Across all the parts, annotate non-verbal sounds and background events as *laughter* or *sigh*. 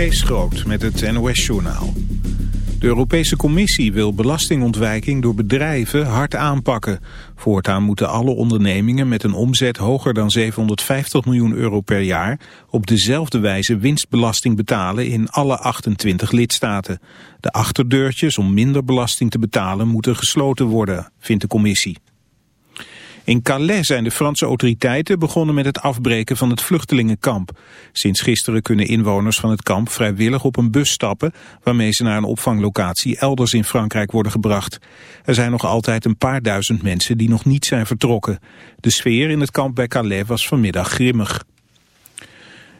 Kees Groot met het NOS-journaal. De Europese Commissie wil belastingontwijking door bedrijven hard aanpakken. Voortaan moeten alle ondernemingen met een omzet hoger dan 750 miljoen euro per jaar... op dezelfde wijze winstbelasting betalen in alle 28 lidstaten. De achterdeurtjes om minder belasting te betalen moeten gesloten worden, vindt de Commissie. In Calais zijn de Franse autoriteiten begonnen met het afbreken van het vluchtelingenkamp. Sinds gisteren kunnen inwoners van het kamp vrijwillig op een bus stappen... waarmee ze naar een opvanglocatie elders in Frankrijk worden gebracht. Er zijn nog altijd een paar duizend mensen die nog niet zijn vertrokken. De sfeer in het kamp bij Calais was vanmiddag grimmig.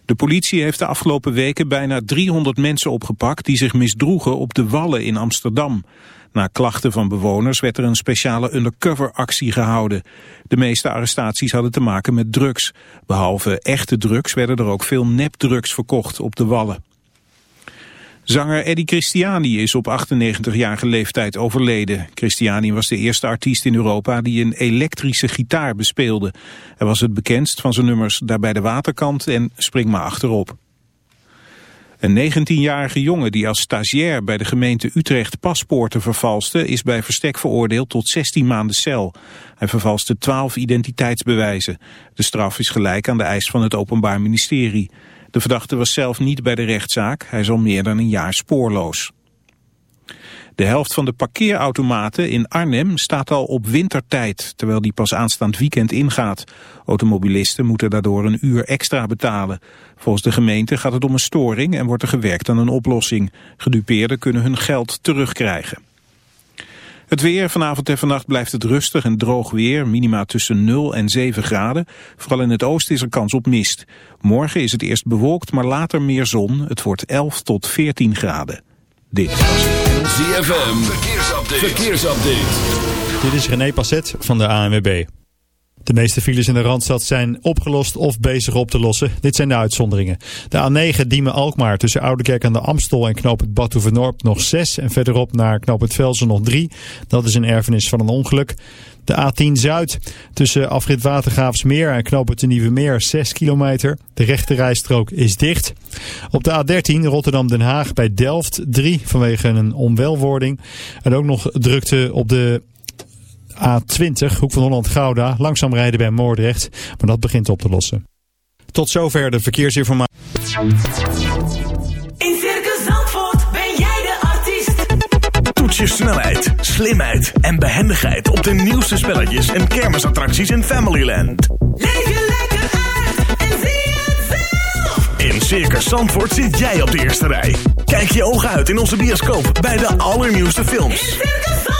De politie heeft de afgelopen weken bijna 300 mensen opgepakt... die zich misdroegen op de Wallen in Amsterdam. Na klachten van bewoners werd er een speciale undercover-actie gehouden. De meeste arrestaties hadden te maken met drugs. Behalve echte drugs werden er ook veel nepdrugs verkocht op de Wallen. Zanger Eddie Christiani is op 98-jarige leeftijd overleden. Christiani was de eerste artiest in Europa die een elektrische gitaar bespeelde. Hij was het bekendst van zijn nummers Daar bij de waterkant en Spring maar achterop. Een 19-jarige jongen die als stagiair bij de gemeente Utrecht paspoorten vervalste... is bij verstek veroordeeld tot 16 maanden cel. Hij vervalste 12 identiteitsbewijzen. De straf is gelijk aan de eis van het Openbaar Ministerie. De verdachte was zelf niet bij de rechtszaak. Hij is al meer dan een jaar spoorloos. De helft van de parkeerautomaten in Arnhem staat al op wintertijd, terwijl die pas aanstaand weekend ingaat. Automobilisten moeten daardoor een uur extra betalen. Volgens de gemeente gaat het om een storing en wordt er gewerkt aan een oplossing. Gedupeerden kunnen hun geld terugkrijgen. Het weer, vanavond en vannacht blijft het rustig en droog weer, minima tussen 0 en 7 graden. Vooral in het oosten is er kans op mist. Morgen is het eerst bewolkt, maar later meer zon. Het wordt 11 tot 14 graden. Dit was ZFM, verkeersupdate. verkeersupdate. Dit is René Passet van de ANWB. De meeste files in de Randstad zijn opgelost of bezig op te lossen. Dit zijn de uitzonderingen. De A9 Diemen-Alkmaar tussen Oudekerk aan de Amstel en Knoop het Badhoevedorp nog 6. En verderop naar Knoop het Velsen nog 3. Dat is een erfenis van een ongeluk. De A10 Zuid tussen afrit Watergraafsmeer en Knoop het Nieuwe Meer 6 kilometer. De rechte rijstrook is dicht. Op de A13 Rotterdam-Den Haag bij Delft 3 vanwege een onwelwording. En ook nog drukte op de A20, Hoek van Holland-Gouda, langzaam rijden bij Moordrecht. Maar dat begint op te lossen. Tot zover de verkeersinformatie. In Circus Zandvoort ben jij de artiest. Toets je snelheid, slimheid en behendigheid op de nieuwste spelletjes en kermisattracties in Familyland. Leef je lekker uit en zie het zelf. In Circus Zandvoort zit jij op de eerste rij. Kijk je ogen uit in onze bioscoop bij de allernieuwste films. In Circus Zandvoort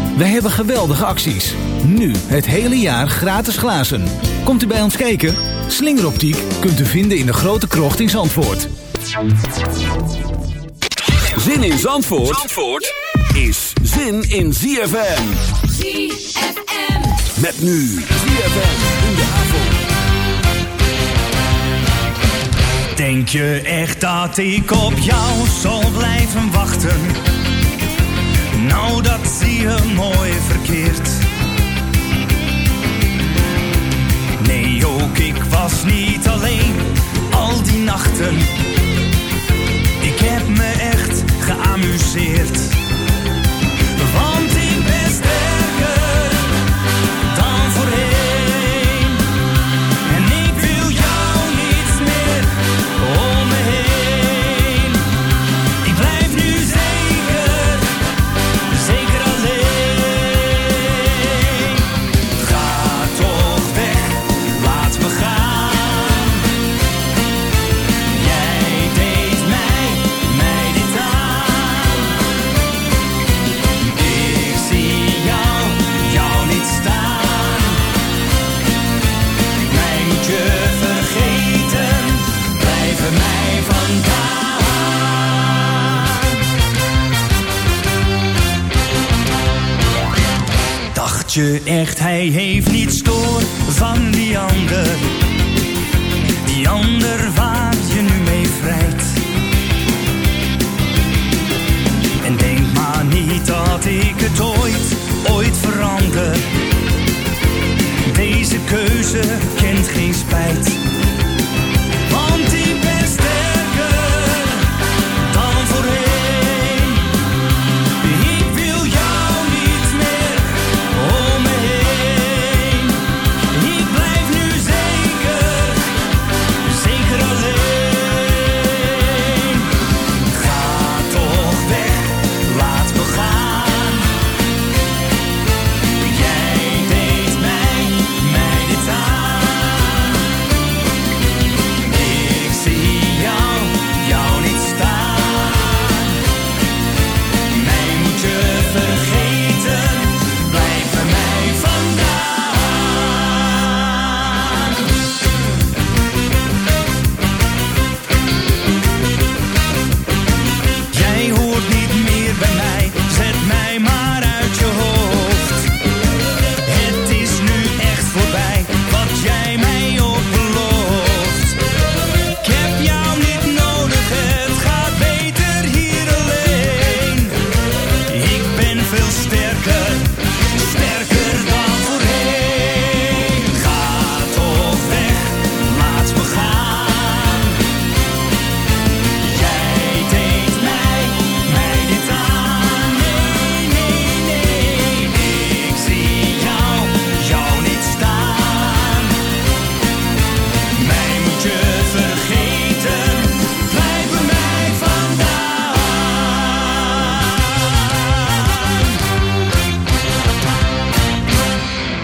Wij hebben geweldige acties. Nu het hele jaar gratis glazen. Komt u bij ons kijken? Slingeroptiek kunt u vinden in de grote krocht in Zandvoort. Zin in Zandvoort, Zandvoort is zin in ZFM. ZFM. Met nu ZFM in de avond. Denk je echt dat ik op jou zal blijven wachten? Nou, dat zie je mooi verkeerd. Nee, ook ik was niet alleen al die nachten. Ik heb me echt geamuseerd. Je echt, hij heeft niets door van die ander. Die ander waar je nu mee vrijt. En denk maar niet dat ik het ooit, ooit verander. Deze keuze kent geen spijt.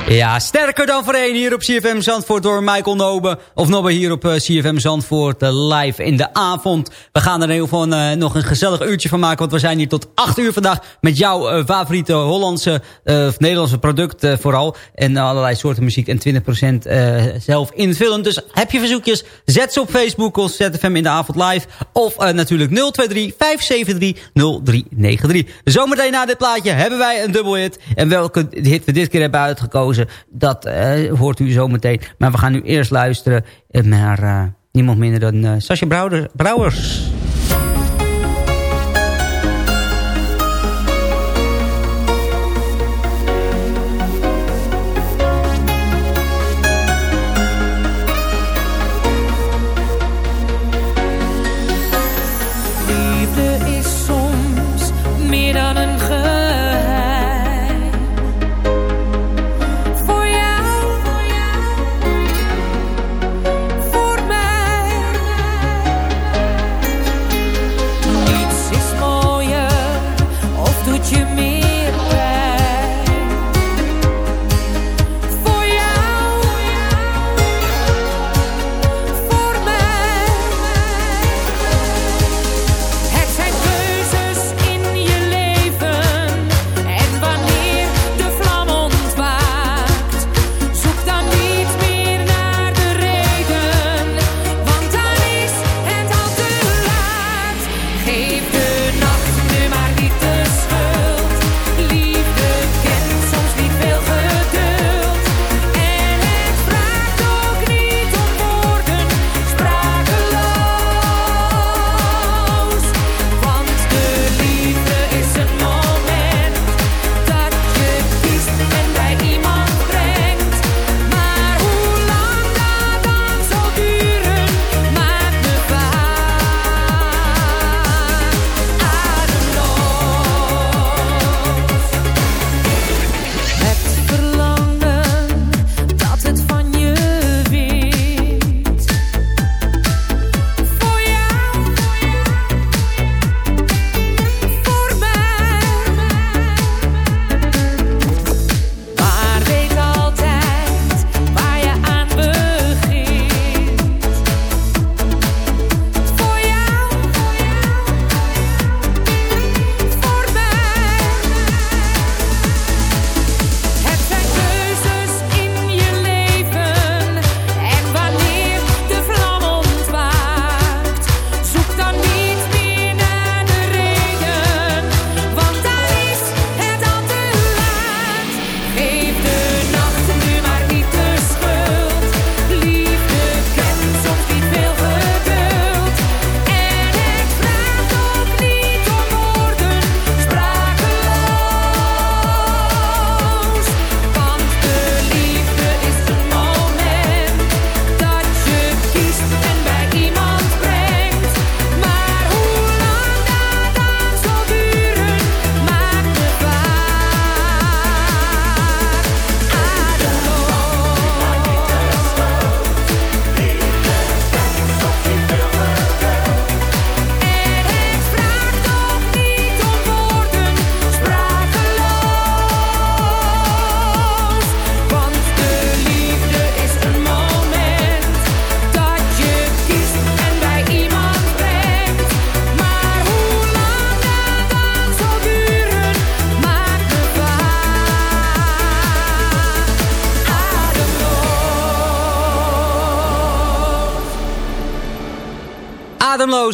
Ja, sterker dan voorheen hier op CFM Zandvoort door Michael Nobe. Of Nobbe hier op eh, CFM Zandvoort eh, live in de avond. We gaan er ieder geval eh, nog een gezellig uurtje van maken. Want we zijn hier tot 8 uur vandaag met jouw eh, favoriete Hollandse of Nederlandse product vooral. En allerlei soorten muziek en 20% eh, zelf invullen. Dus heb je verzoekjes, zet ze op Facebook of ZFM in de avond live. Of natuurlijk 023 573 0393. Zometeen na dit plaatje hebben wij een dubbel hit. En welke hit we dit keer hebben uitgekozen, dat eh, hoort u zometeen. Maar we gaan nu eerst luisteren eh, naar eh, niemand minder dan Sascha Brouwer- Brouwers.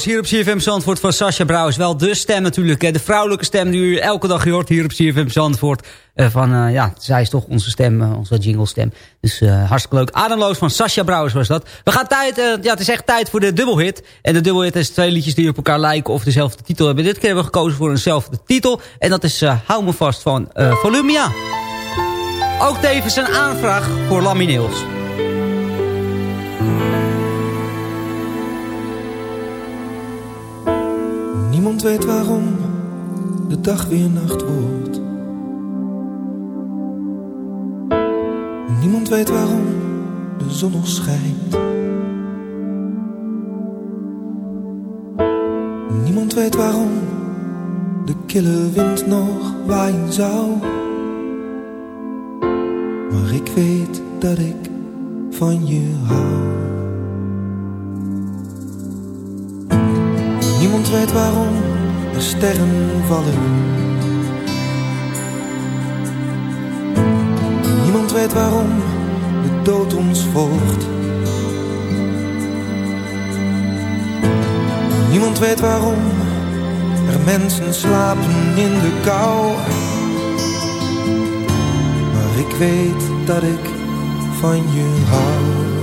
Hier op CFM Zandvoort van Sascha Brouwers. Wel de stem natuurlijk. De vrouwelijke stem die u elke dag hoort hier op CFM Zandvoort. Eh, van, eh, ja, zij is toch onze stem, eh, onze jingle stem. Dus hartstikke leuk. Ademloos van Sascha Brouwers was dat. We gaan tijd, ja, het is echt tijd voor de dubbelhit. En de dubbelhit is twee liedjes die op elkaar lijken of dezelfde titel hebben. Dit keer hebben we gekozen voor eenzelfde titel. En dat is Hou me vast van Volumia. Ook tevens een aanvraag voor Lamineels. Weet waarom de dag weer nacht wordt. Niemand weet waarom de zon nog schijnt. Niemand weet waarom de kille wind nog waaien zou. Maar ik weet dat ik van je hou. Niemand weet waarom er sterren vallen. Niemand weet waarom de dood ons volgt. Niemand weet waarom er mensen slapen in de kou. Maar ik weet dat ik van je hou.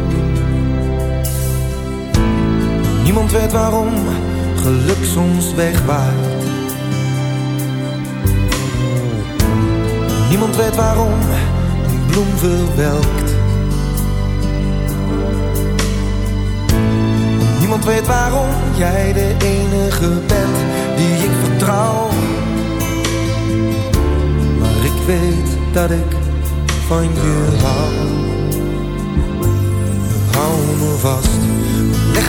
Niemand weet waarom geluk soms wegwaait. Niemand weet waarom een bloem verwelkt. Niemand weet waarom jij de enige bent die ik vertrouw. Maar ik weet dat ik van je hou. Hou me vast,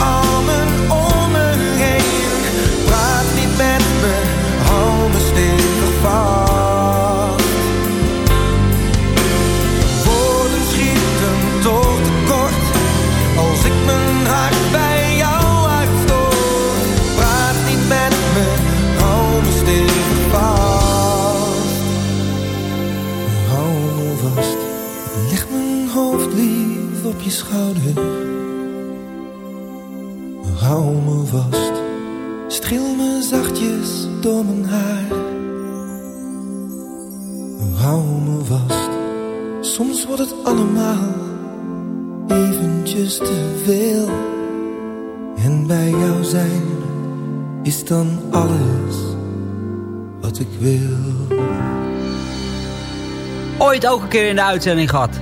Armen dan alles wat ik wil. Ooit ook een keer in de uitzending gehad.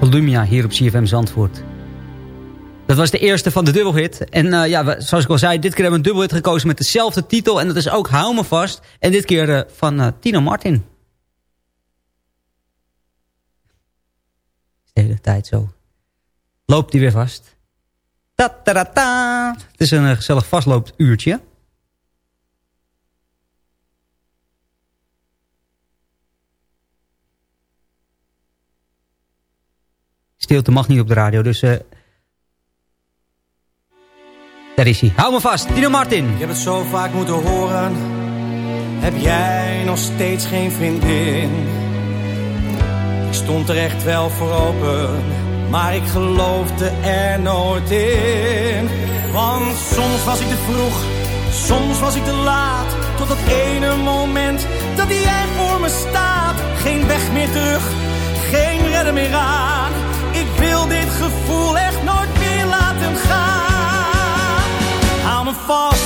Volumia hier op CFM Zandvoort. Dat was de eerste van de dubbelhit. En eh, ja, zoals ik al zei, dit keer hebben we een dubbelhit gekozen met dezelfde titel. En dat is ook Hou me vast. En dit keer eh, van eh, Tino Martin. De hele tijd zo. Loopt hij weer vast. Ta -ta -ta -ta. Het is een eh, gezellig vastloopuurtje. Stilte mag niet op de radio, dus... eh daar is hij. Hou me vast, Tino Martin. Ik heb het zo vaak moeten horen. Heb jij nog steeds geen vriendin? Ik stond er echt wel voor open. Maar ik geloofde er nooit in. Want soms was ik te vroeg. Soms was ik te laat. Tot dat ene moment dat jij voor me staat. Geen weg meer terug. Geen redder meer aan. Ik wil dit gevoel echt nooit meer laten gaan. Hou me vast,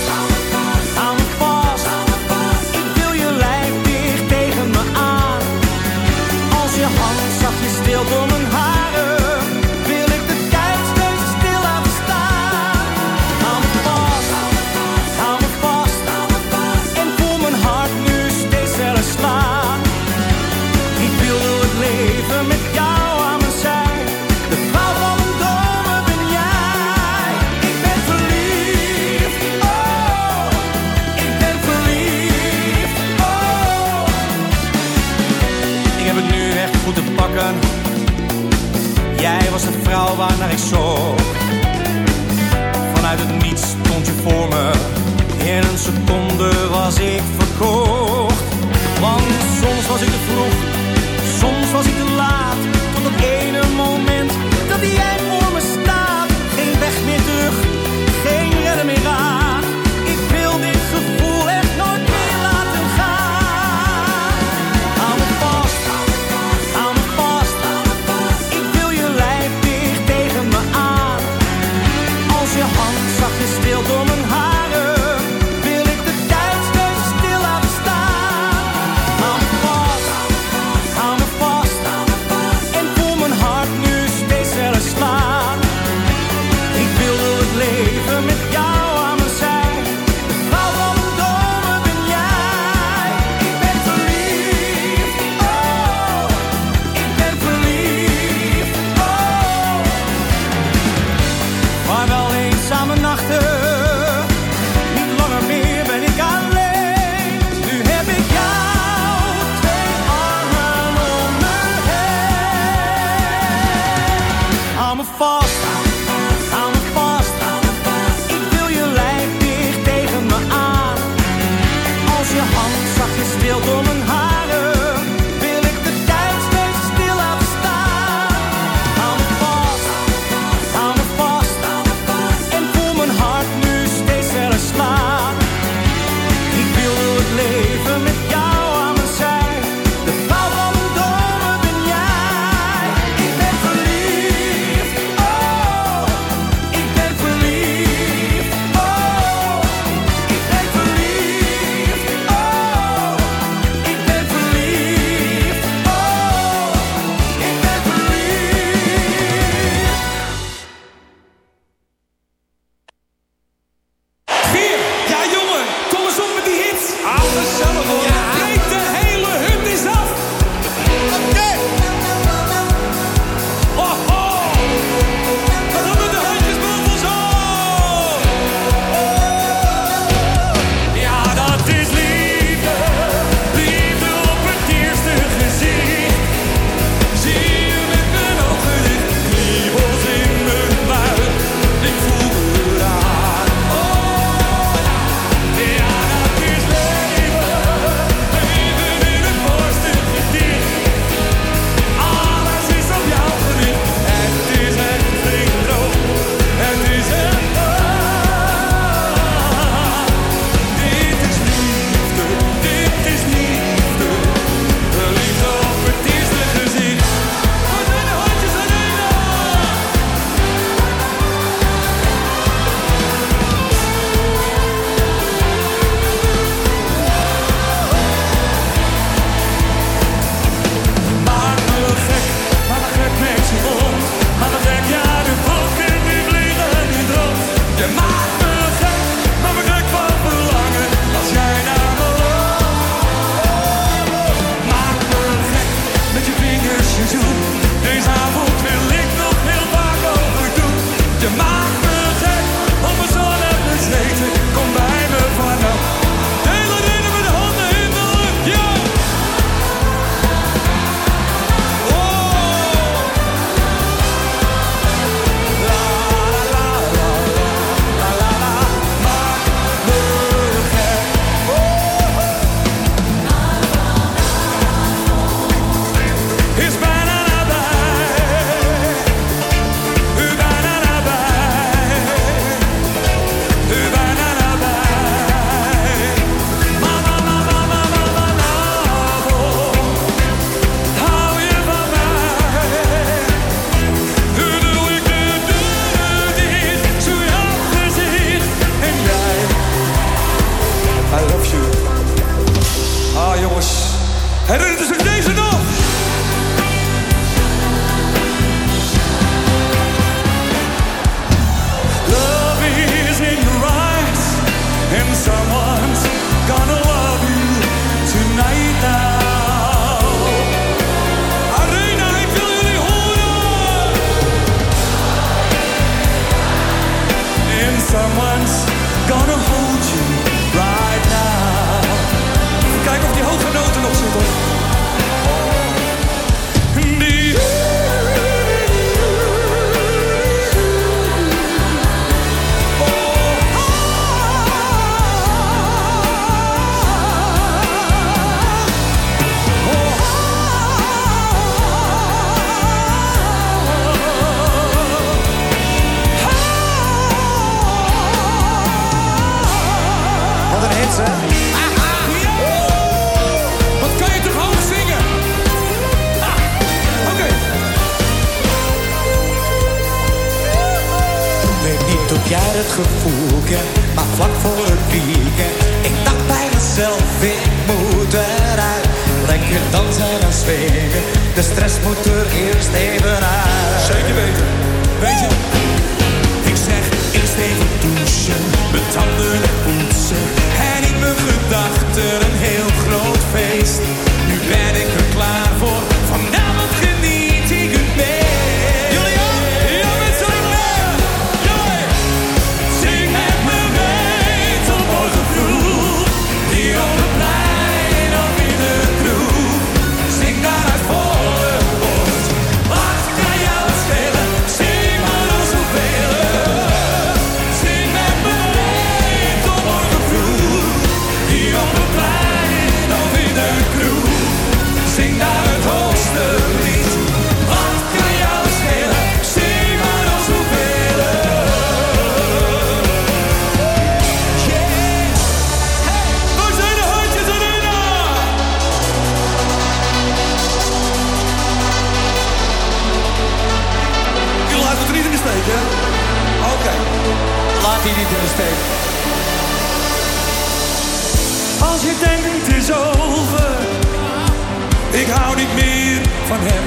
niet meer van hem.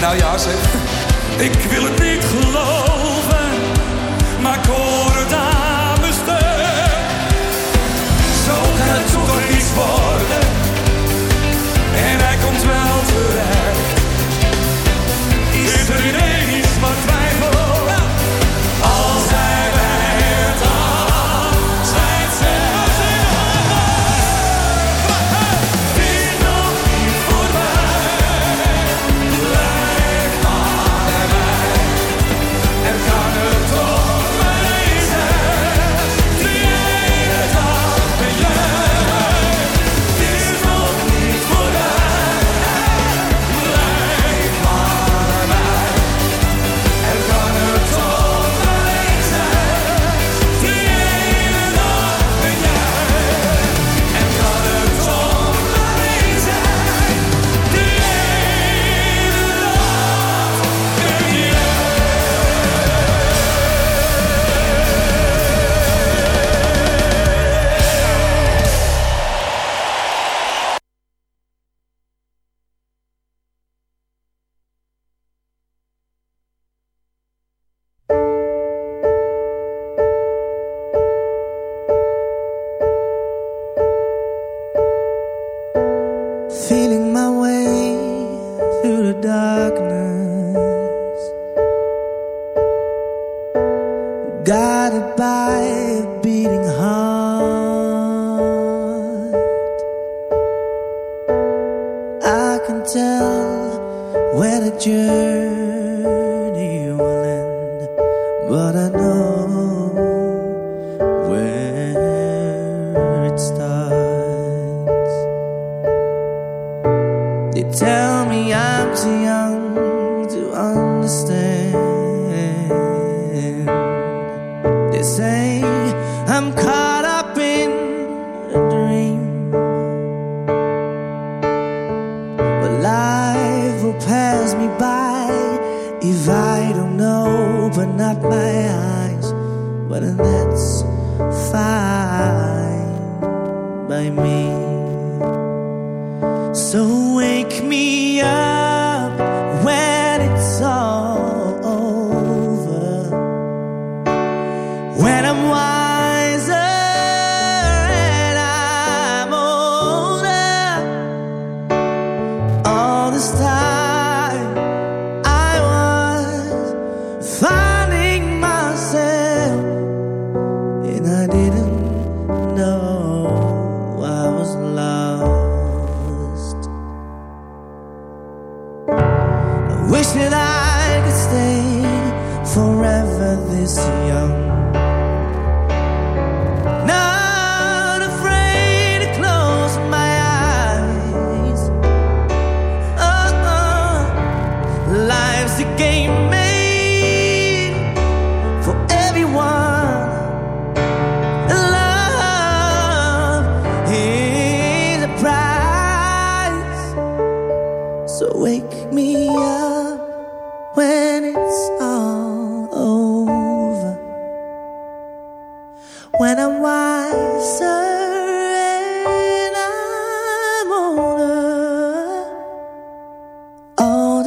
Nou ja, zeg, ik wil het niet geloven, maar kom.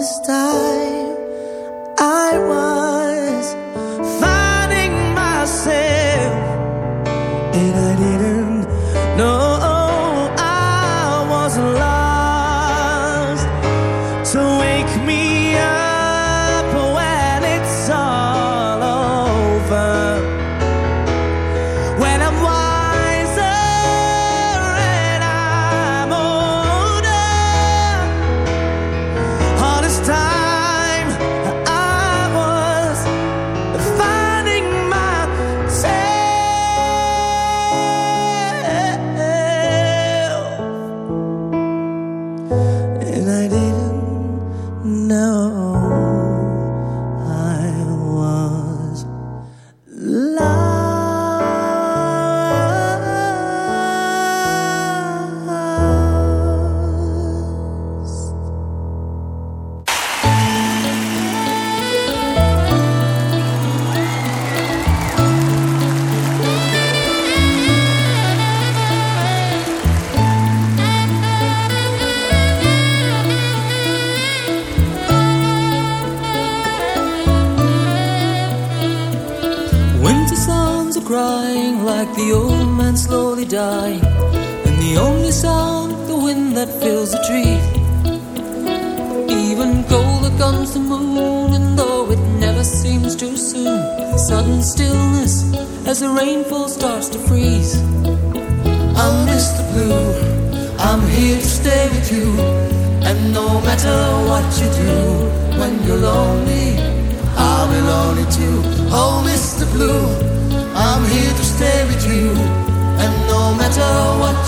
This time I was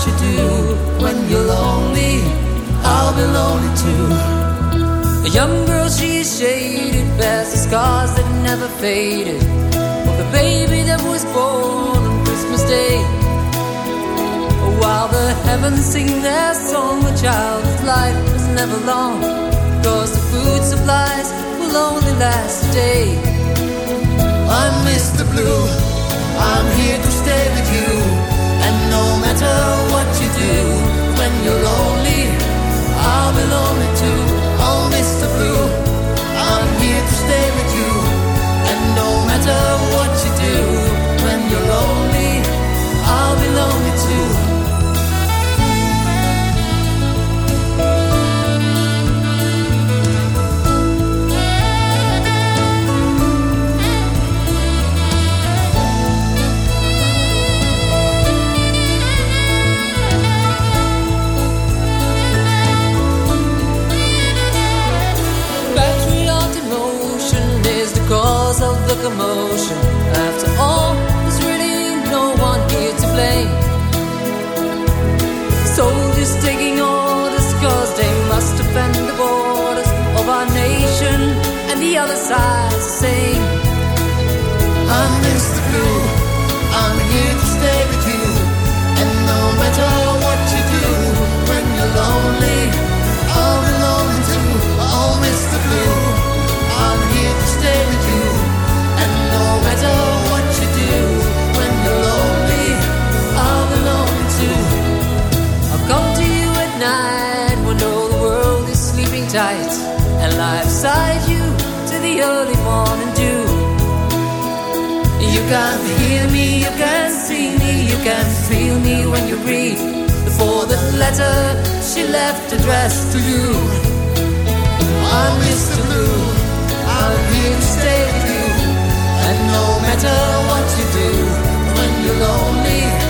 you do, when you're lonely, I'll be lonely too. A young girl, she's shaded, bears the scars that never faded. Of the baby that was born on Christmas Day. While the heavens sing their song, the child's life was never long. Cause the food supplies will only last a day. I'm Mr. Blue. I'm here to stay with you. Matter what you do, when you're lonely, I'll be lonely too. Oh, Mr. Blue. I'm here to stay with you. And no matter what you do, when you're lonely, I'll be lonely the commotion. After all, there's really no one here to blame. Soldiers taking orders cause they must defend the borders of our nation, and the other side's the same. I'm Mr. Blue. I'm here to stay with you. And no matter sleeping and lie beside you to the early morning dew. You can hear me, you can see me, you can feel me when you breathe. Before the letter she left addressed to you. I'm Mr. Blue. I'm here to stay with you. And no matter what you do, when you're lonely,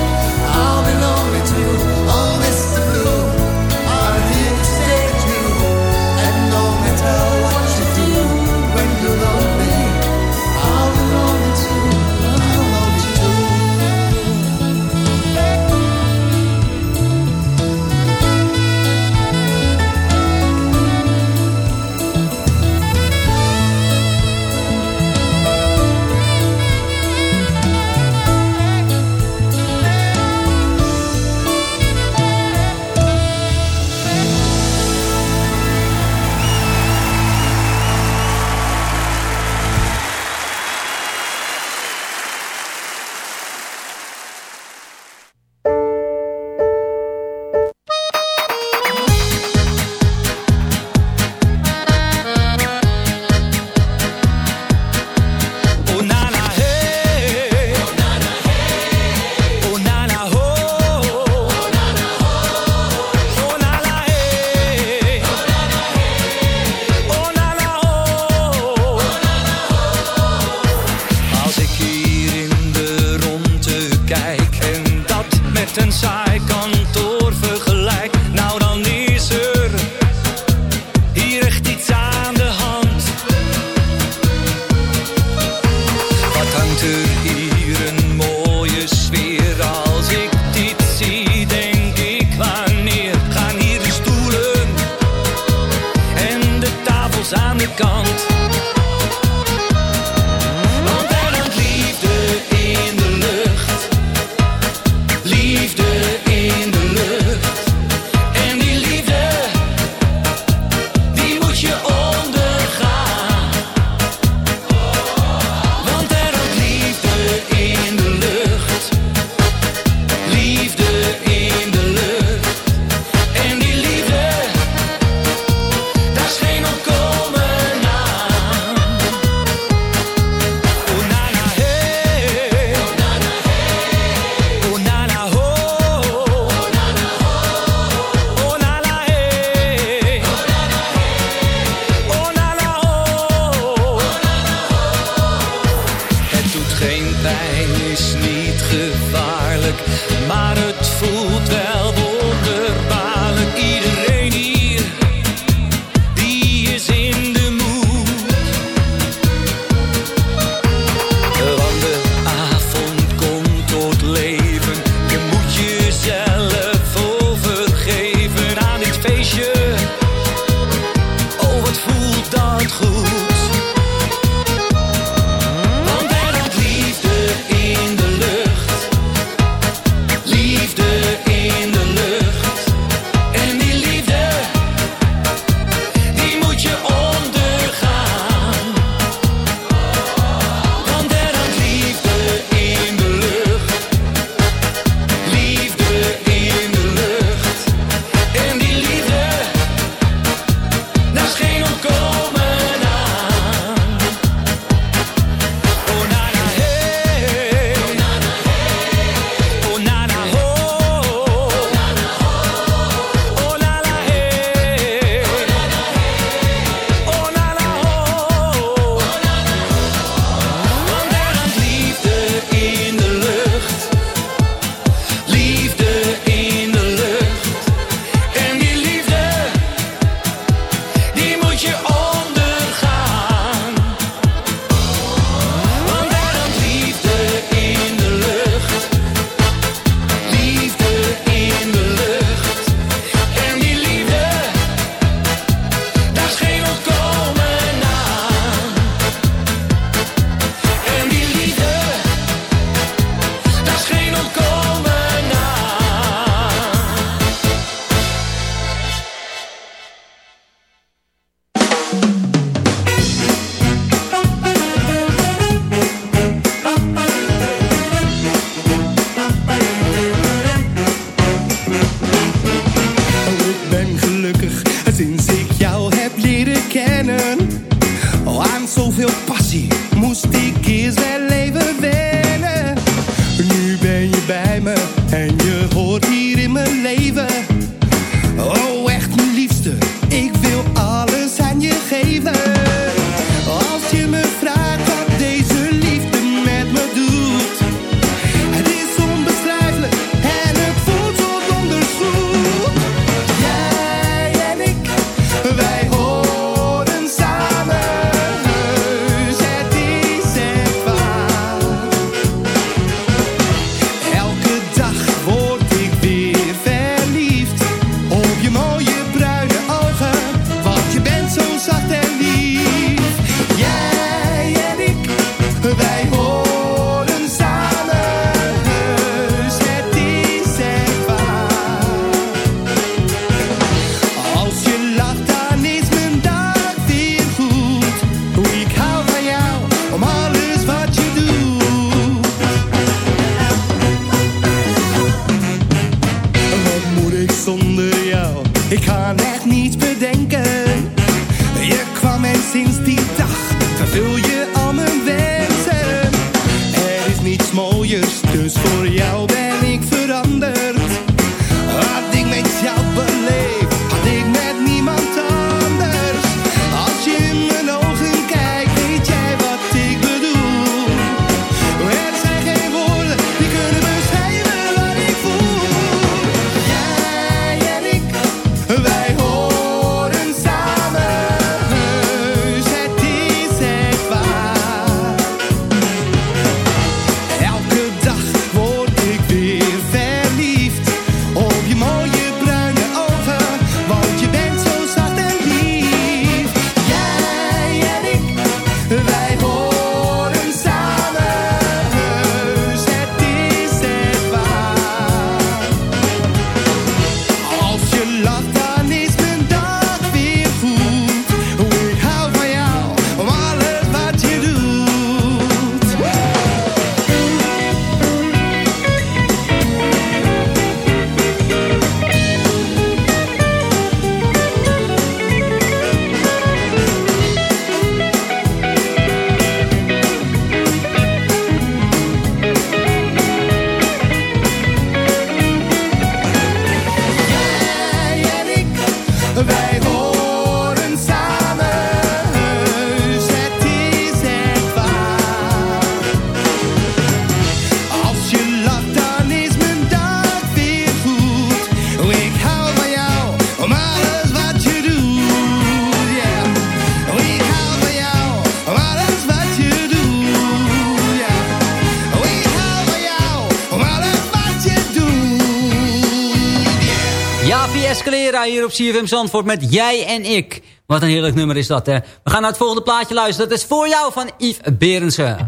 op CFM Zandvoort met Jij en Ik. Wat een heerlijk nummer is dat, hè. We gaan naar het volgende plaatje luisteren. Dat is voor jou van Yves Berensen.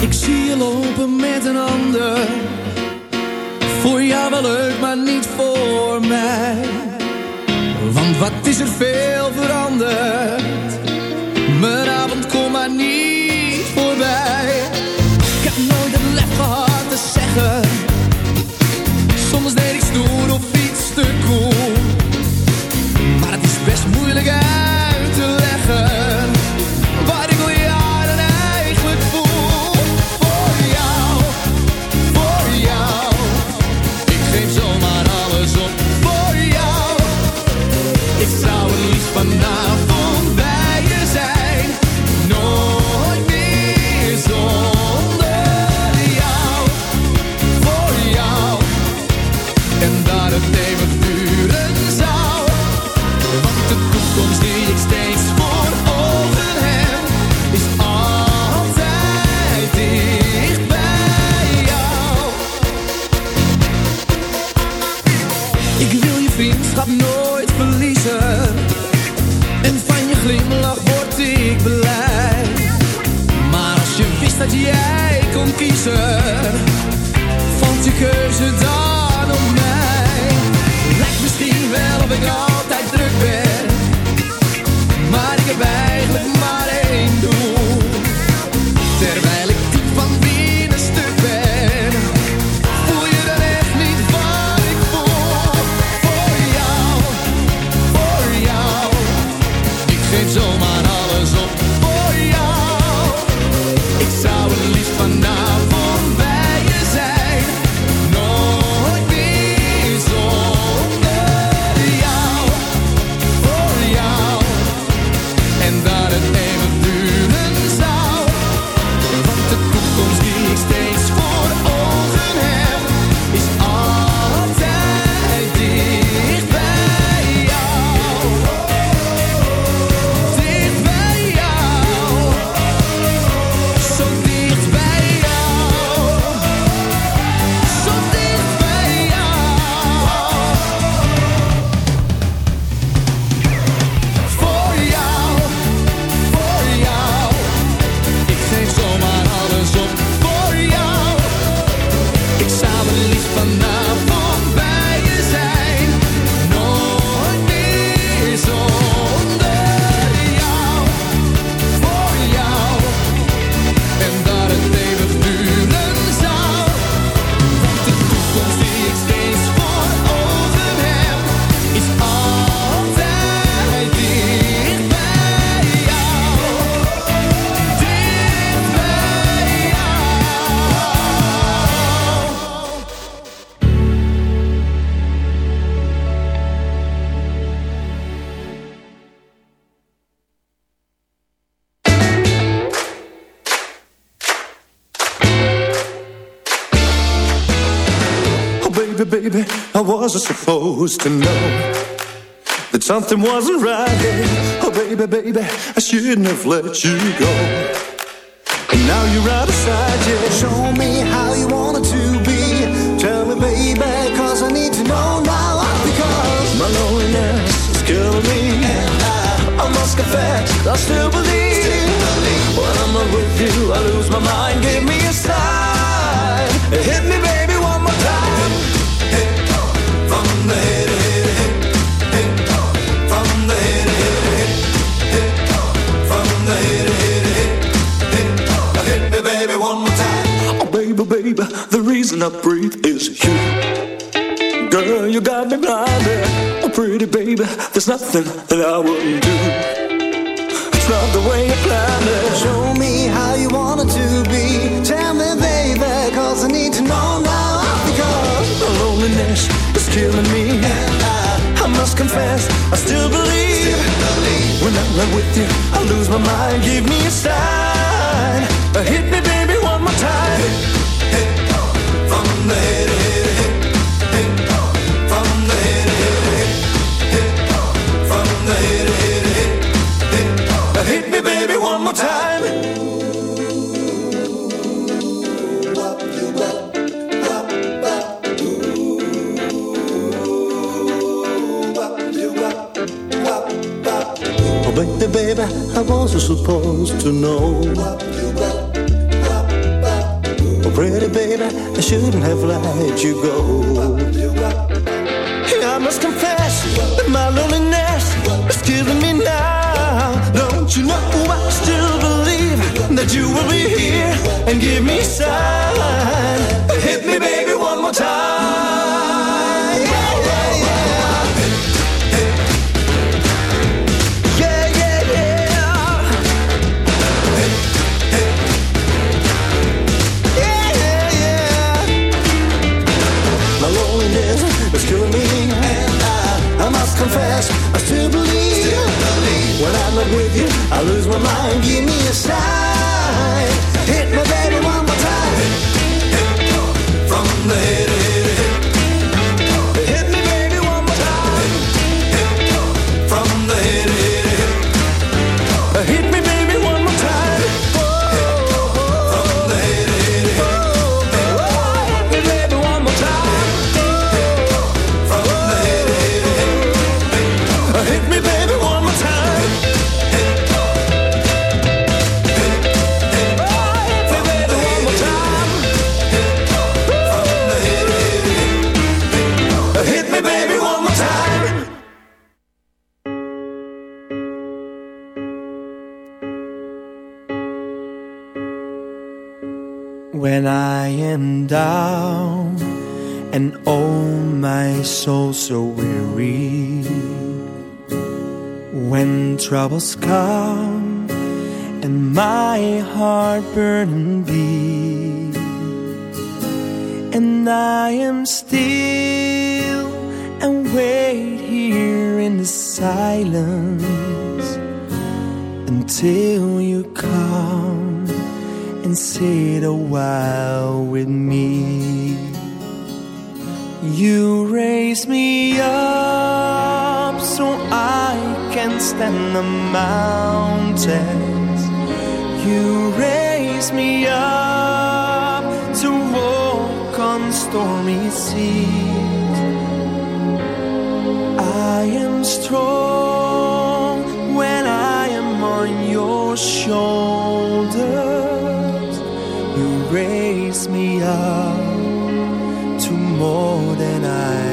Ik zie je lopen met een ander. Voor jou wel leuk, maar niet voor mij. Want wat is er veel veranderd? Mijn avond wasn't supposed to know that something wasn't right. Oh, baby, baby, I shouldn't have let you go. And now you're out of sight, yeah. Show me how you want it to be. Tell me, baby, cause I need to know now. Because my loneliness is killing me. And I, I must confess, I still believe. When I'm not with you, I lose my mind. Give me a sign. Hit me, baby, the reason I breathe is you. Girl, you got me blinded. Oh, pretty baby, there's nothing that I wouldn't do. It's not the way you planned it. Show me how you want it to be. Tell me, baby, cause I need to know now. Because the loneliness is killing me. And I, I must confess, I still believe. When I'm not with you, I lose my mind. Give me a sign. Hit me, baby, I wasn't supposed to know. Oh, pretty baby, I shouldn't have let you go. I must confess that my loneliness is killing me now. Don't you know I still believe that you will be here and give me sign. Hit me, baby, one more time. With you, I lose my mind. Give me a sign. Hit me, baby, one more time. From the head, head, head. When troubles come and my heart burning be And I am still and wait here in the silence Until you come and sit a while with me. You raise me up so I can stand the mountains. You raise me up to walk on stormy seas. I am strong when I am on your shoulders. You raise me up to more than I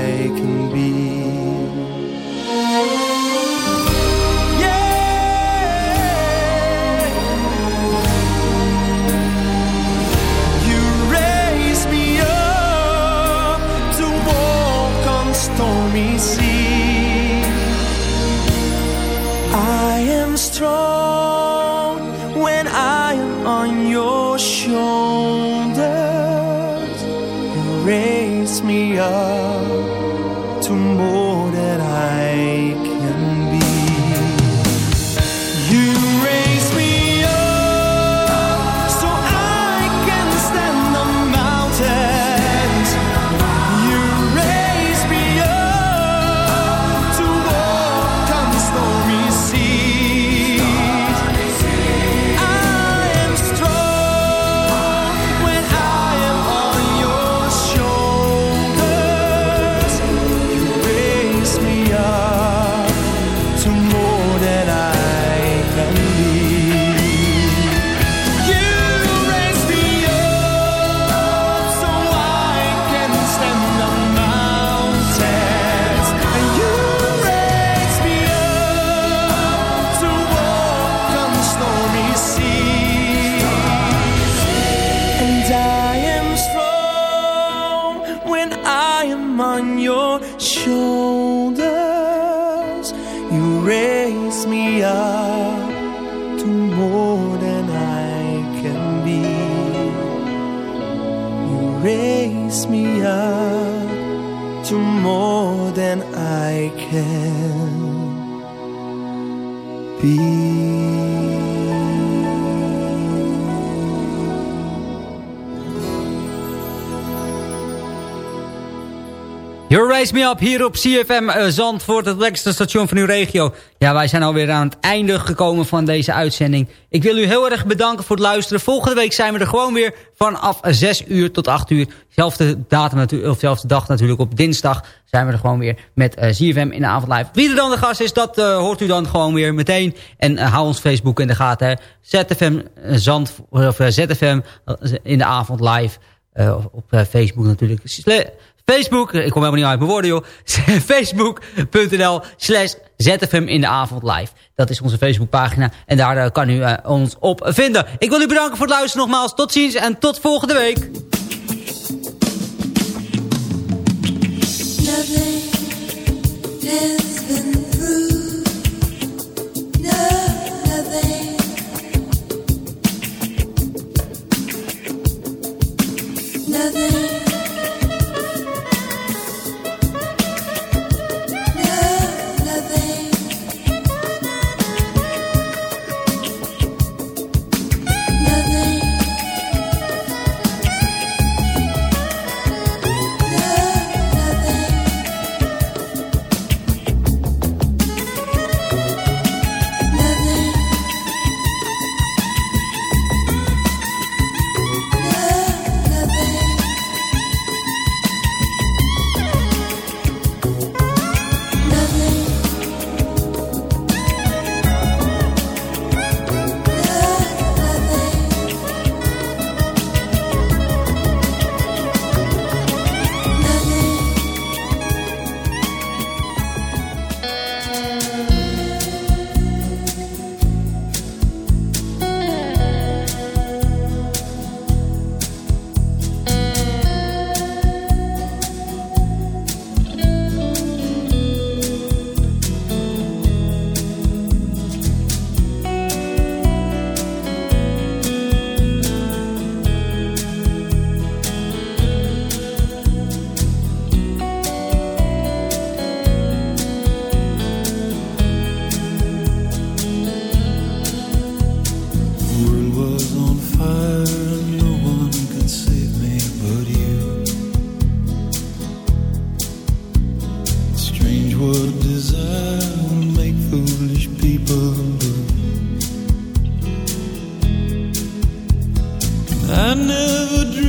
Raise Me hier op CFM uh, Zandvoort, het lekkerste station van uw regio. Ja, wij zijn alweer aan het einde gekomen van deze uitzending. Ik wil u heel erg bedanken voor het luisteren. Volgende week zijn we er gewoon weer vanaf 6 uur tot 8 uur. Zelfde, datum of zelfde dag natuurlijk op dinsdag zijn we er gewoon weer met uh, CFM in de avond live. Wie er dan de gast is, dat uh, hoort u dan gewoon weer meteen. En hou ons Facebook in de gaten. ZFM, Zand, of, ZFM in de avond live. op Facebook natuurlijk. Facebook, ik kom helemaal niet uit mijn woorden joh. *laughs* Facebook.nl slash ZFM in de avond live. Dat is onze Facebookpagina en daar uh, kan u uh, ons op vinden. Ik wil u bedanken voor het luisteren nogmaals. Tot ziens en tot volgende week. never dreamed.